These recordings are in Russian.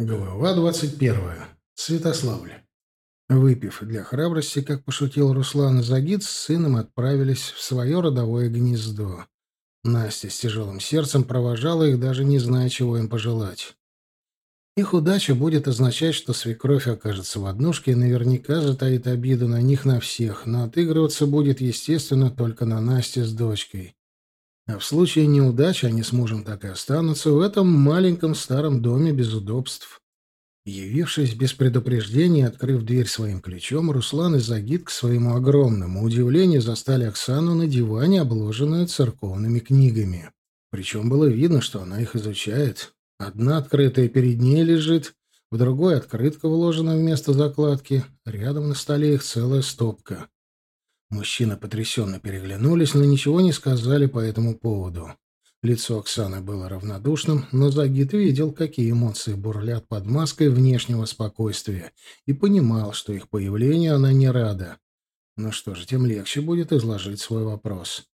Глава двадцать первая. Святославль. Выпив для храбрости, как пошутил Руслан, Загид с сыном отправились в свое родовое гнездо. Настя с тяжелым сердцем провожала их, даже не зная, чего им пожелать. Их удача будет означать, что свекровь окажется в однушке и наверняка затаит обиду на них на всех, но отыгрываться будет, естественно, только на Насте с дочкой. А в случае неудачи они с мужем так и останутся в этом маленьком старом доме без удобств. Явившись без предупреждения, открыв дверь своим ключом, Руслан и Загид к своему огромному удивлению застали Оксану на диване, обложенную церковными книгами. Причем было видно, что она их изучает. Одна открытая перед ней лежит, в другой открытка вложена вместо закладки, рядом на столе их целая стопка. Мужчины потрясенно переглянулись, но ничего не сказали по этому поводу. Лицо Оксаны было равнодушным, но Загид видел, какие эмоции бурлят под маской внешнего спокойствия, и понимал, что их появлению она не рада. Ну что же, тем легче будет изложить свой вопрос.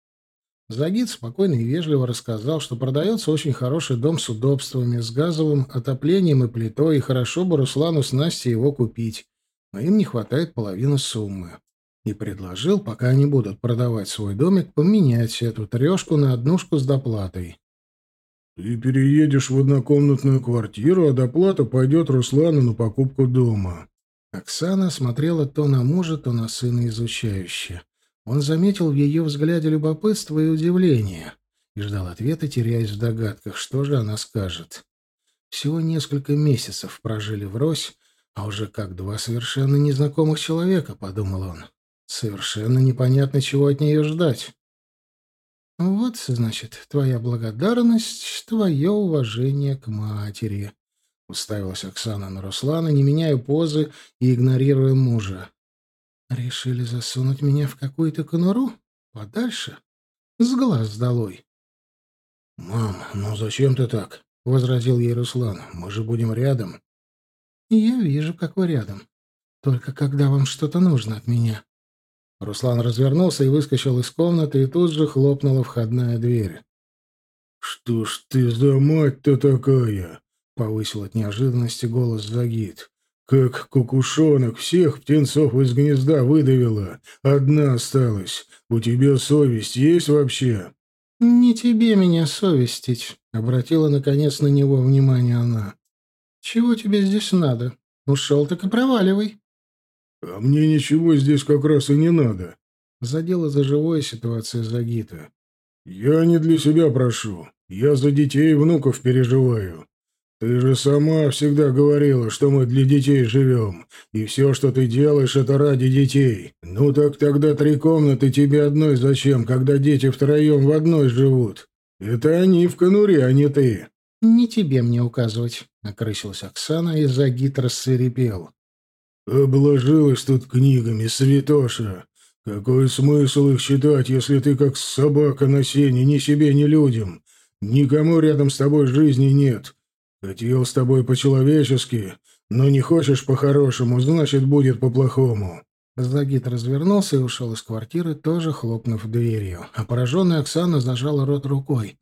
Загид спокойно и вежливо рассказал, что продается очень хороший дом с удобствами, с газовым отоплением и плитой, и хорошо бы Руслану с Настей его купить, но им не хватает половины суммы и предложил, пока они будут продавать свой домик, поменять эту трешку на однушку с доплатой. «Ты переедешь в однокомнатную квартиру, а доплата пойдет Руслану на покупку дома». Оксана смотрела то на мужа, то на сына изучающе. Он заметил в ее взгляде любопытство и удивление и ждал ответа, теряясь в догадках, что же она скажет. Всего несколько месяцев прожили врозь, а уже как два совершенно незнакомых человека, — подумал он. Совершенно непонятно, чего от нее ждать. Вот, значит, твоя благодарность, твое уважение к матери. Уставилась Оксана на Руслана, не меняя позы и игнорируя мужа. Решили засунуть меня в какую-то конуру? Подальше? С глаз долой. — Мам, ну зачем ты так? — возразил ей Руслан. — Мы же будем рядом. — Я вижу, как вы рядом. Только когда вам что-то нужно от меня. Руслан развернулся и выскочил из комнаты, и тут же хлопнула входная дверь. «Что ж ты за мать-то такая?» — повысил от неожиданности голос Загид. «Как кукушонок всех птенцов из гнезда выдавила. Одна осталась. У тебя совесть есть вообще?» «Не тебе меня совестить», — обратила наконец на него внимание она. «Чего тебе здесь надо? Ушел, так и проваливай». «А мне ничего здесь как раз и не надо», — задела за живое ситуация Загита. «Я не для себя прошу. Я за детей и внуков переживаю. Ты же сама всегда говорила, что мы для детей живем, и все, что ты делаешь, это ради детей. Ну так тогда три комнаты тебе одной зачем, когда дети втроем в одной живут? Это они в конуре, а не ты». «Не тебе мне указывать», — накрысилась Оксана, и Загит рассверепел. «Обложилась тут книгами, святоша. Какой смысл их читать, если ты как собака на сене, ни себе, ни людям? Никому рядом с тобой жизни нет. Хотел с тобой по-человечески, но не хочешь по-хорошему, значит, будет по-плохому». Загид развернулся и ушел из квартиры, тоже хлопнув дверью. А пораженная Оксана зажала рот рукой.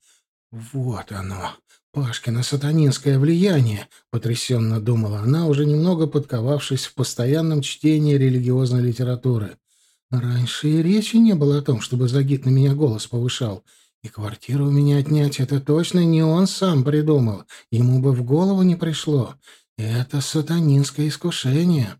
«Вот оно! «Пашкино сатанинское влияние», — потрясенно думала она, уже немного подковавшись в постоянном чтении религиозной литературы. «Раньше и речи не было о том, чтобы Загид на меня голос повышал. И квартиру у меня отнять — это точно не он сам придумал. Ему бы в голову не пришло. Это сатанинское искушение».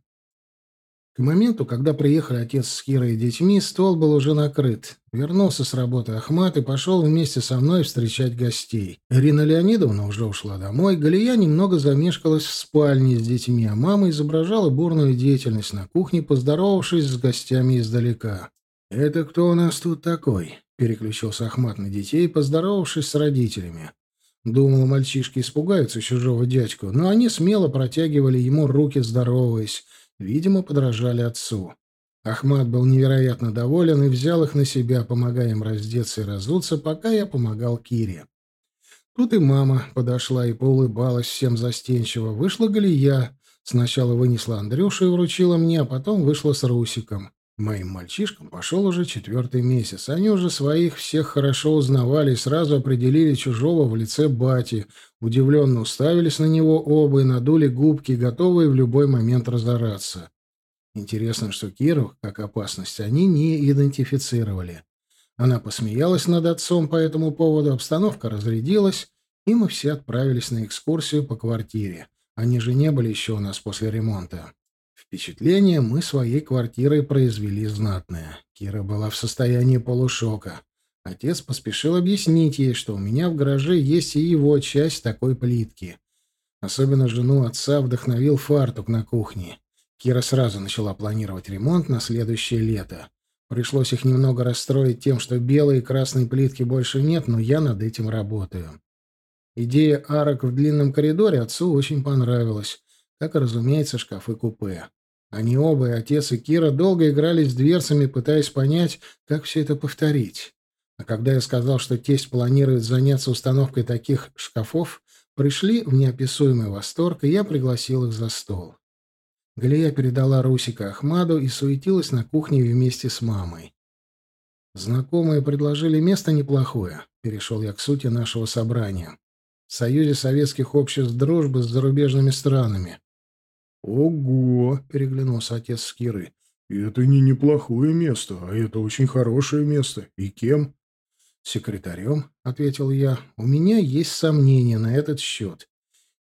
К моменту, когда приехали отец с Кирой и детьми, стол был уже накрыт. Вернулся с работы Ахмат и пошел вместе со мной встречать гостей. Ирина Леонидовна уже ушла домой, Галия немного замешкалась в спальне с детьми, а мама изображала бурную деятельность на кухне, поздоровавшись с гостями издалека. «Это кто у нас тут такой?» — переключился Ахмат на детей, поздоровавшись с родителями. Думал, мальчишки испугаются чужого дядьку, но они смело протягивали ему руки, здороваясь, Видимо, подражали отцу. Ахмат был невероятно доволен и взял их на себя, помогая им раздеться и разуться, пока я помогал Кире. Тут и мама подошла и поулыбалась всем застенчиво. Вышла Галия. Сначала вынесла Андрюшу и вручила мне, а потом вышла с Русиком. Моим мальчишкам пошел уже четвертый месяц. Они уже своих всех хорошо узнавали и сразу определили чужого в лице бати, Удивленно уставились на него оба и надули губки, готовые в любой момент разораться. Интересно, что Киру, как опасность, они не идентифицировали. Она посмеялась над отцом по этому поводу, обстановка разрядилась, и мы все отправились на экскурсию по квартире. Они же не были еще у нас после ремонта. Впечатление мы своей квартирой произвели знатное. Кира была в состоянии полушока. Отец поспешил объяснить ей, что у меня в гараже есть и его часть такой плитки. Особенно жену отца вдохновил фартук на кухне. Кира сразу начала планировать ремонт на следующее лето. Пришлось их немного расстроить тем, что белой и красной плитки больше нет, но я над этим работаю. Идея арок в длинном коридоре отцу очень понравилась, как и, разумеется, шкафы-купе. Они оба, и отец, и Кира, долго играли с дверцами, пытаясь понять, как все это повторить. А когда я сказал, что тесть планирует заняться установкой таких шкафов, пришли в неописуемый восторг, и я пригласил их за стол. Галия передала Русика Ахмаду и суетилась на кухне вместе с мамой. Знакомые предложили место неплохое. Перешел я к сути нашего собрания. В Союзе Советских Обществ Дружбы с зарубежными странами. «Ого!» — переглянулся отец с Кирой. «Это не неплохое место, а это очень хорошее место. И кем?» «Секретарем», — ответил я. «У меня есть сомнения на этот счет.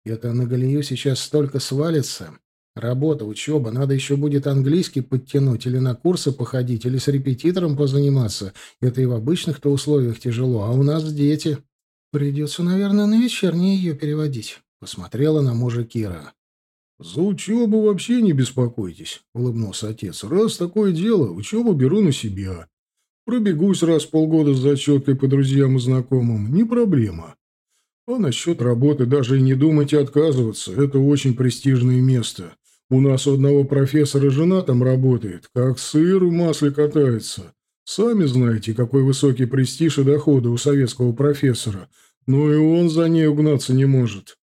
Это на Галию сейчас столько свалится. Работа, учеба, надо еще будет английский подтянуть, или на курсы походить, или с репетитором позаниматься. Это и в обычных-то условиях тяжело, а у нас дети. Придется, наверное, на вечернее ее переводить», — посмотрела на мужа Кира. «За учебу вообще не беспокойтесь», — улыбнулся отец. «Раз такое дело, учебу беру на себя. Пробегусь раз в полгода с зачеткой по друзьям и знакомым. Не проблема. А насчет работы даже и не думайте отказываться. Это очень престижное место. У нас у одного профессора жена там работает. Как сыр в масле катается. Сами знаете, какой высокий престиж и доходы у советского профессора. Но и он за ней угнаться не может.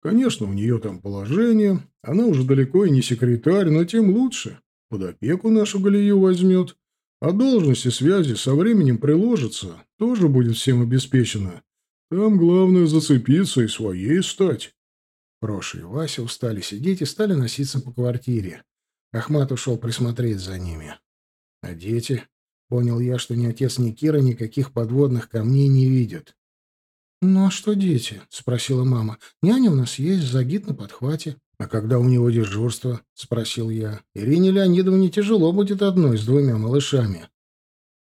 Конечно, у нее там положение. Она уже далеко и не секретарь, но тем лучше. Под опеку нашу Галию возьмет. А должности связи со временем приложится, тоже будет всем обеспечено. Там главное зацепиться и своей стать. Проша и Вася устали сидеть и стали носиться по квартире. Ахмат ушел присмотреть за ними. А дети? Понял я, что ни отец, ни Кира никаких подводных камней не видят. «Ну а что дети?» — спросила мама. «Няня у нас есть, Загид на подхвате». «А когда у него дежурство?» — спросил я. «Ирине Леонидовне тяжело будет одной с двумя малышами».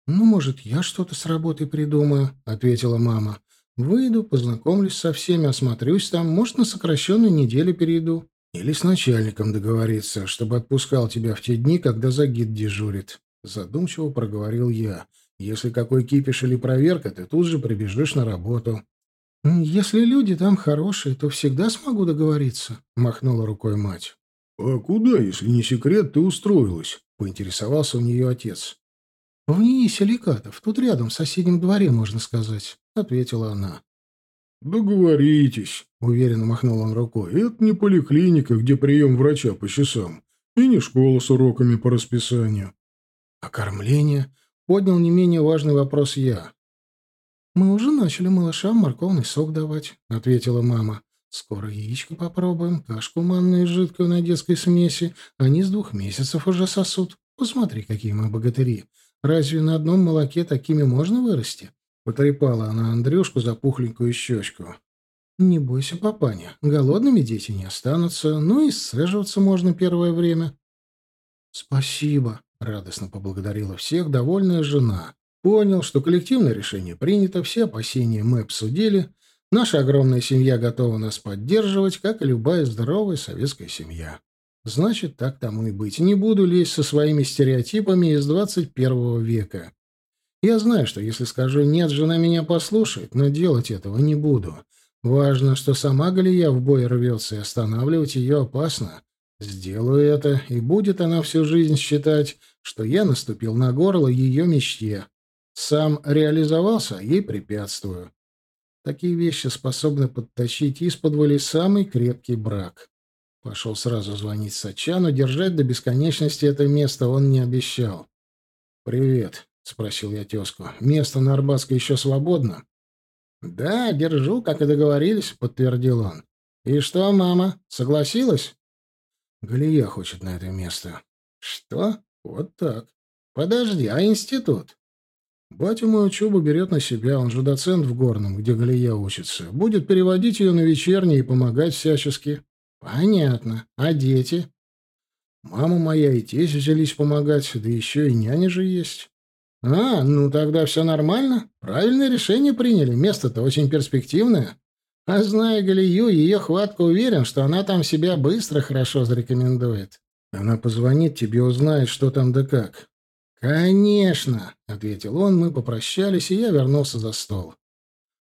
«Ну, может, я что-то с работой придумаю», — ответила мама. «Выйду, познакомлюсь со всеми, осмотрюсь там, может, на сокращенную неделю перейду. Или с начальником договориться, чтобы отпускал тебя в те дни, когда Загид дежурит». Задумчиво проговорил я. «Если какой кипиш или проверка, ты тут же прибежишь на работу». «Если люди там хорошие, то всегда смогу договориться», — махнула рукой мать. «А куда, если не секрет, ты устроилась?» — поинтересовался у нее отец. «В НИИ Силикатов, тут рядом, в соседнем дворе, можно сказать», — ответила она. «Договоритесь», — уверенно махнул он рукой. «Это не поликлиника, где прием врача по часам, и не школа с уроками по расписанию». «А кормление?» — поднял не менее важный вопрос я. «Мы уже начали малышам морковный сок давать», — ответила мама. «Скоро яичко попробуем, кашку манную жидкую на детской смеси. Они с двух месяцев уже сосут. Посмотри, какие мы богатыри. Разве на одном молоке такими можно вырасти?» Потрепала она Андрюшку за пухленькую щечку. «Не бойся, папаня. Голодными дети не останутся, ну и сцеживаться можно первое время». «Спасибо», — радостно поблагодарила всех довольная жена. Понял, что коллективное решение принято, все опасения мы обсудили. Наша огромная семья готова нас поддерживать, как и любая здоровая советская семья. Значит, так тому и быть. Не буду лезть со своими стереотипами из 21 века. Я знаю, что если скажу «нет», жена меня послушает, но делать этого не буду. Важно, что сама Галия в бой рвется, и останавливать ее опасно. Сделаю это, и будет она всю жизнь считать, что я наступил на горло ее мечте. Сам реализовался, ей препятствую. Такие вещи способны подтащить из-под самый крепкий брак. Пошел сразу звонить Сачану, держать до бесконечности это место он не обещал. «Привет», — спросил я тезку. «Место на Арбатской еще свободно?» «Да, держу, как и договорились», — подтвердил он. «И что, мама, согласилась?» «Галия хочет на это место». «Что? Вот так. Подожди, а институт?» «Батя мой учебу берет на себя, он же доцент в Горном, где Галия учится. Будет переводить ее на вечерние и помогать всячески». «Понятно. А дети?» «Мама моя и те взялись помогать, да еще и няня же есть». «А, ну тогда все нормально. Правильное решение приняли. Место-то очень перспективное. А зная Галию, ее хватка уверен, что она там себя быстро хорошо зарекомендует. Она позвонит тебе, узнает, что там да как». «Конечно», — ответил он, мы попрощались, и я вернулся за стол.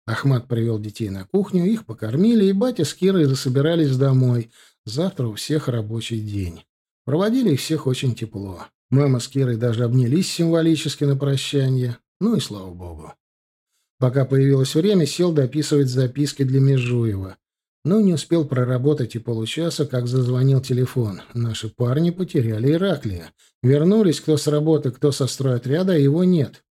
Ахмат привел детей на кухню, их покормили, и батя с Кирой засобирались домой. Завтра у всех рабочий день. Проводили их всех очень тепло. Мама с Кирой даже обнялись символически на прощание. Ну и слава богу. Пока появилось время, сел дописывать записки для Межуева. Но не успел проработать и получаса, как зазвонил телефон. Наши парни потеряли Ираклия. Вернулись кто с работы, кто со стройотряда, а его нет.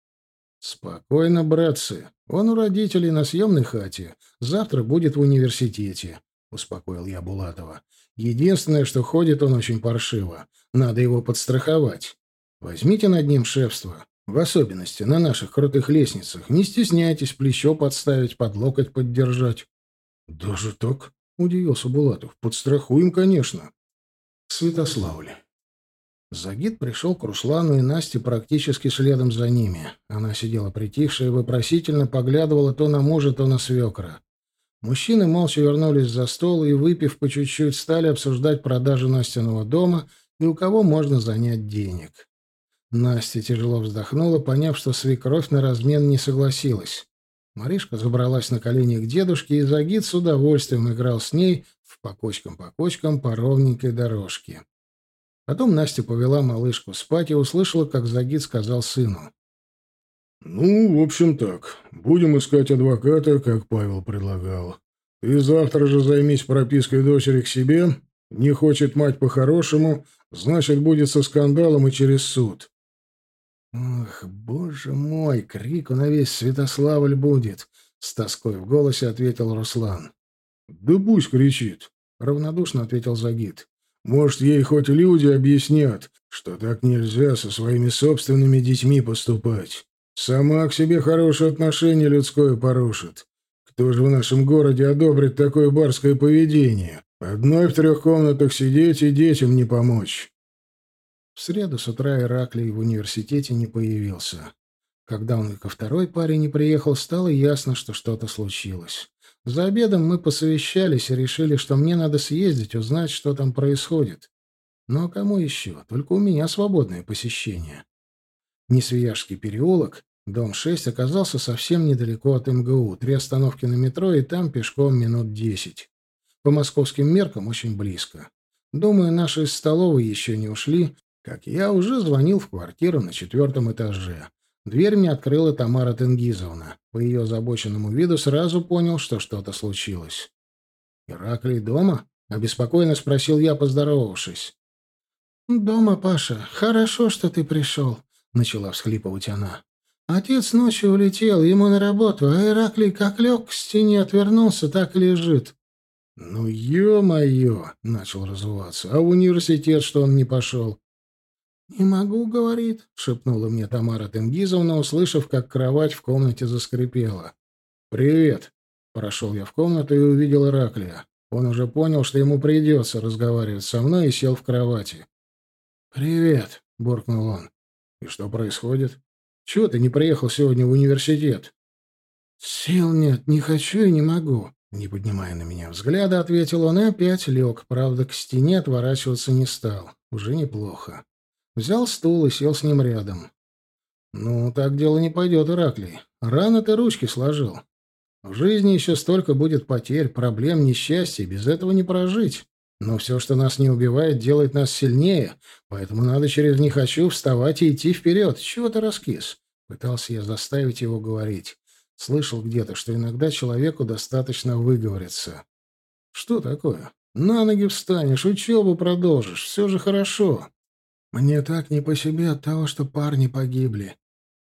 «Спокойно, братцы. Он у родителей на съемной хате. Завтра будет в университете», — успокоил я Булатова. «Единственное, что ходит он очень паршиво. Надо его подстраховать. Возьмите над ним шефство. В особенности на наших крутых лестницах. Не стесняйтесь плечо подставить, под локоть поддержать». «Даже так?» — удивился Булатов. «Подстрахуем, конечно». Святославль. Загид пришел к Руслану и Насте практически следом за ними. Она сидела притихшая и вопросительно поглядывала то на мужа, то на свекра. Мужчины молча вернулись за стол и, выпив по чуть-чуть, стали обсуждать продажу Настиного дома и у кого можно занять денег. Настя тяжело вздохнула, поняв, что свекровь на размен не согласилась. Маришка забралась на колени к дедушке, и Загид с удовольствием играл с ней в по кочкам-по по ровненькой дорожке. Потом Настя повела малышку спать и услышала, как Загид сказал сыну. «Ну, в общем так. Будем искать адвоката, как Павел предлагал. Ты завтра же займись пропиской дочери к себе. Не хочет мать по-хорошему, значит, будет со скандалом и через суд». «Ох, боже мой, крику на весь Святославль будет!» — с тоской в голосе ответил Руслан. «Да пусть кричит», — равнодушно ответил Загид. Может, ей хоть люди объяснят, что так нельзя со своими собственными детьми поступать. Сама к себе хорошее отношение людское порушит. Кто же в нашем городе одобрит такое барское поведение? Одной в трех комнатах сидеть и детям не помочь. В среду с утра Ираклий в университете не появился. Когда он и ко второй паре не приехал, стало ясно, что что-то случилось. За обедом мы посовещались и решили, что мне надо съездить, узнать, что там происходит. Ну а кому еще? Только у меня свободное посещение. Несвияжский переулок, дом 6, оказался совсем недалеко от МГУ. Три остановки на метро, и там пешком минут десять. По московским меркам очень близко. Думаю, наши из столовой еще не ушли, как я уже звонил в квартиру на четвертом этаже. Дверь мне открыла Тамара Тенгизовна. По ее озабоченному виду сразу понял, что что-то случилось. «Ираклий дома?» — обеспокоенно спросил я, поздоровавшись. «Дома, Паша. Хорошо, что ты пришел», — начала всхлипывать она. «Отец ночью улетел, ему на работу, а Ираклий как лег к стене, отвернулся, так и лежит». «Ну, ё-моё!» — начал разуваться. «А в университет что он не пошел?» «Не могу, — говорит», — шепнула мне Тамара Тенгизовна, услышав, как кровать в комнате заскрипела. «Привет!» — прошел я в комнату и увидел Ираклия. Он уже понял, что ему придется разговаривать со мной, и сел в кровати. «Привет!» — буркнул он. «И что происходит? Чего ты не приехал сегодня в университет?» «Сил нет, не хочу и не могу», — не поднимая на меня взгляда, ответил он и опять лег. Правда, к стене отворачиваться не стал. Уже неплохо. Взял стул и сел с ним рядом. «Ну, так дело не пойдет, Ираклий. Рано ты ручки сложил. В жизни еще столько будет потерь, проблем, несчастья, без этого не прожить. Но все, что нас не убивает, делает нас сильнее, поэтому надо через «не хочу» вставать и идти вперед. Чего ты раскис?» Пытался я заставить его говорить. Слышал где-то, что иногда человеку достаточно выговориться. «Что такое? На ноги встанешь, учебу продолжишь, все же хорошо». Мне так не по себе от того, что парни погибли.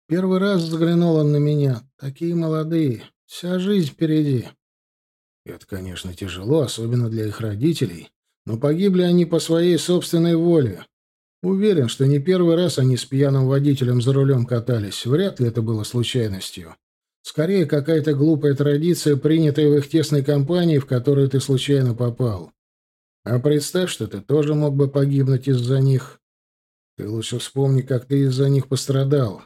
Первый раз взглянул он на меня. Такие молодые. Вся жизнь впереди. Это, конечно, тяжело, особенно для их родителей, но погибли они по своей собственной воле. Уверен, что не первый раз они с пьяным водителем за рулем катались. Вряд ли это было случайностью. Скорее, какая-то глупая традиция, принятая в их тесной компании, в которую ты случайно попал. А представь, что ты тоже мог бы погибнуть из-за них. Ты лучше вспомни, как ты из-за них пострадал.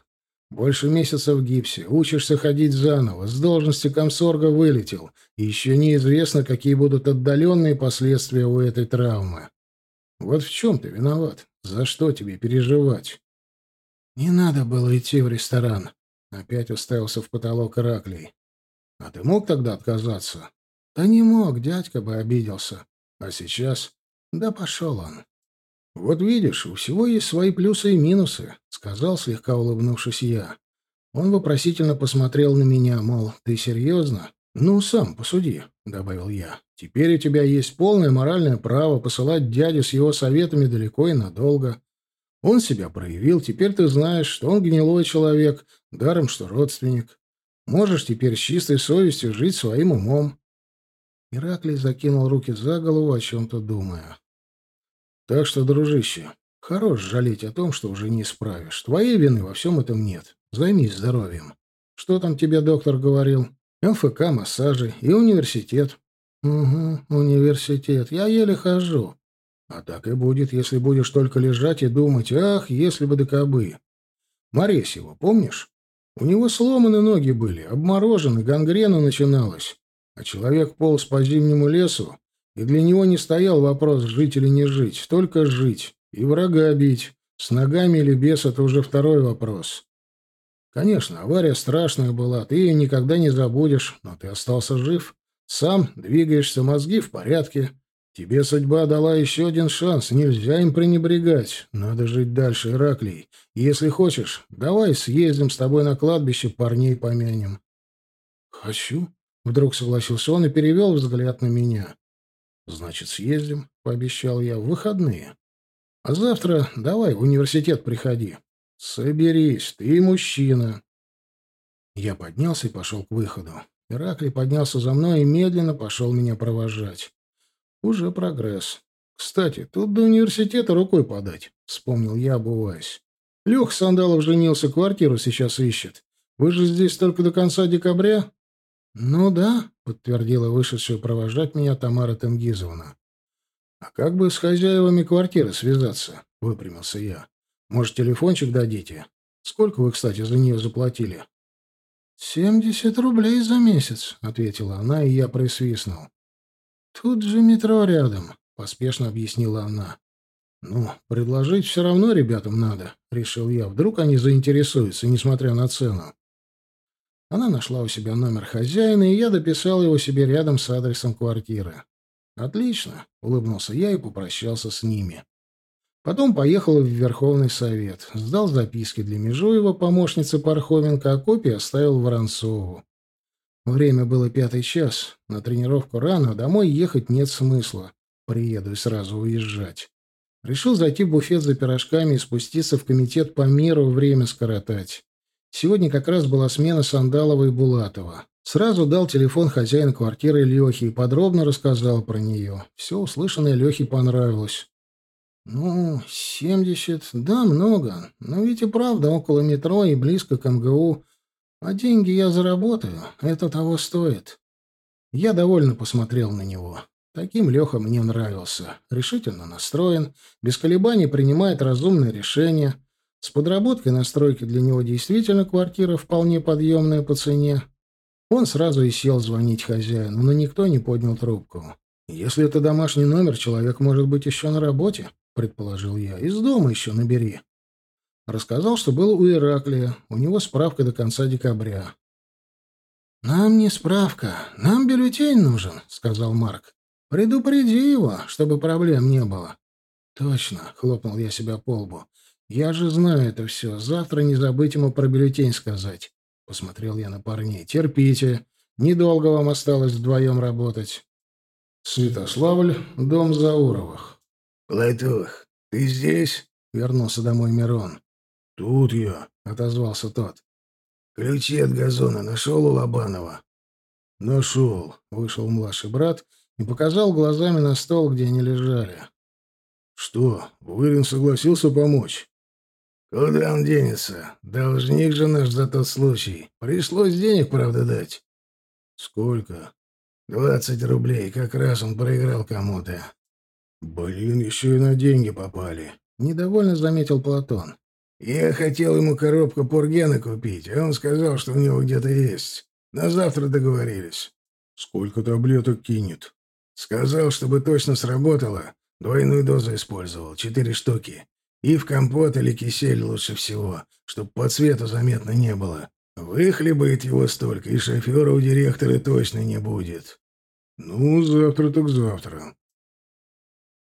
Больше месяца в гипсе, учишься ходить заново, с должности комсорга вылетел, и еще неизвестно, какие будут отдаленные последствия у этой травмы. Вот в чем ты виноват? За что тебе переживать? Не надо было идти в ресторан. Опять уставился в потолок Ираклий. А ты мог тогда отказаться? Да не мог, дядька бы обиделся. А сейчас? Да пошел он. Вот видишь, у всего есть свои плюсы и минусы, сказал, слегка улыбнувшись я. Он вопросительно посмотрел на меня, мол, ты серьезно? Ну, сам посуди, добавил я. Теперь у тебя есть полное моральное право посылать дядю с его советами далеко и надолго. Он себя проявил, теперь ты знаешь, что он гнилой человек, даром что родственник. Можешь теперь с чистой совестью жить своим умом. Ираклий закинул руки за голову, о чем-то думая. Так что, дружище, хорош жалеть о том, что уже не исправишь. Твоей вины во всем этом нет. Займись здоровьем. Что там тебе доктор говорил? МФК, массажи и университет. Угу, университет. Я еле хожу. А так и будет, если будешь только лежать и думать, ах, если бы да кобы. Моресьева, помнишь? У него сломаны ноги были, обморожены, гангрена начиналась. А человек полз по зимнему лесу, и для него не стоял вопрос, жить или не жить, только жить. И врага бить. С ногами или без — это уже второй вопрос. Конечно, авария страшная была, ты ее никогда не забудешь, но ты остался жив. Сам двигаешься, мозги в порядке. Тебе судьба дала еще один шанс, нельзя им пренебрегать. Надо жить дальше, Ираклий. Если хочешь, давай съездим с тобой на кладбище, парней помянем. Хочу. Вдруг согласился он и перевел взгляд на меня. Значит, съездим, пообещал я, в выходные. А завтра давай в университет приходи. Соберись, ты мужчина. Я поднялся и пошел к выходу. Ираклий поднялся за мной и медленно пошел меня провожать. Уже прогресс. Кстати, тут до университета рукой подать, вспомнил я, обуваясь. Лех Сандалов женился, квартиру сейчас ищет. Вы же здесь только до конца декабря? Ну да, подтвердила вышедшая провожать меня Тамара Тенгизовна. А как бы с хозяевами квартиры связаться? выпрямился я. Может, телефончик дадите? Сколько вы, кстати, за нее заплатили? «Семьдесят рублей за месяц», — ответила она, и я присвистнул. «Тут же метро рядом», — поспешно объяснила она. «Ну, предложить все равно ребятам надо», — решил я. «Вдруг они заинтересуются, несмотря на цену». Она нашла у себя номер хозяина, и я дописал его себе рядом с адресом квартиры. «Отлично», — улыбнулся я и попрощался с ними. Потом поехал в Верховный Совет, сдал записки для Межуева, помощницы Пархоменко, а копии оставил Воронцову. Время было пятый час, на тренировку рано, домой ехать нет смысла. Приеду и сразу уезжать. Решил зайти в буфет за пирожками и спуститься в комитет по миру, время скоротать. Сегодня как раз была смена Сандалова и Булатова. Сразу дал телефон хозяина квартиры Лехи и подробно рассказал про нее. Все услышанное Лехе понравилось. «Ну, семьдесят, да, много. Но ведь и правда около метро и близко к МГУ. А деньги я заработаю, это того стоит». Я довольно посмотрел на него. Таким Леха мне нравился. Решительно настроен, без колебаний принимает разумные решения. С подработкой на стройке для него действительно квартира вполне подъемная по цене. Он сразу и сел звонить хозяину, но никто не поднял трубку. Если это домашний номер, человек может быть еще на работе. — предположил я. «Из дома еще набери». Рассказал, что был у Ираклия. У него справка до конца декабря. «Нам не справка. Нам бюллетень нужен», — сказал Марк. «Предупреди его, чтобы проблем не было». «Точно», — хлопнул я себя по лбу. «Я же знаю это все. Завтра не забыть ему про бюллетень сказать». Посмотрел я на парней. «Терпите. Недолго вам осталось вдвоем работать». Святославль, дом Зауровых. «Платух, ты здесь?» — вернулся домой Мирон. «Тут я», — отозвался тот. «Ключи от газона нашел у Лобанова?» «Нашел», — вышел младший брат и показал глазами на стол, где они лежали. «Что, Вырин согласился помочь?» «Куда он денется? Должник же наш за тот случай. Пришлось денег, правда, дать». «Сколько?» «Двадцать рублей. Как раз он проиграл кому-то». «Блин, еще и на деньги попали», — недовольно заметил Платон. «Я хотел ему коробку пургена купить, а он сказал, что у него где-то есть. На завтра договорились». «Сколько таблеток кинет?» «Сказал, чтобы точно сработало. Двойную дозу использовал. Четыре штуки. И в компот или кисель лучше всего, чтобы по цвету заметно не было. Выхлебает его столько, и шофера у директора точно не будет». «Ну, завтра так завтра.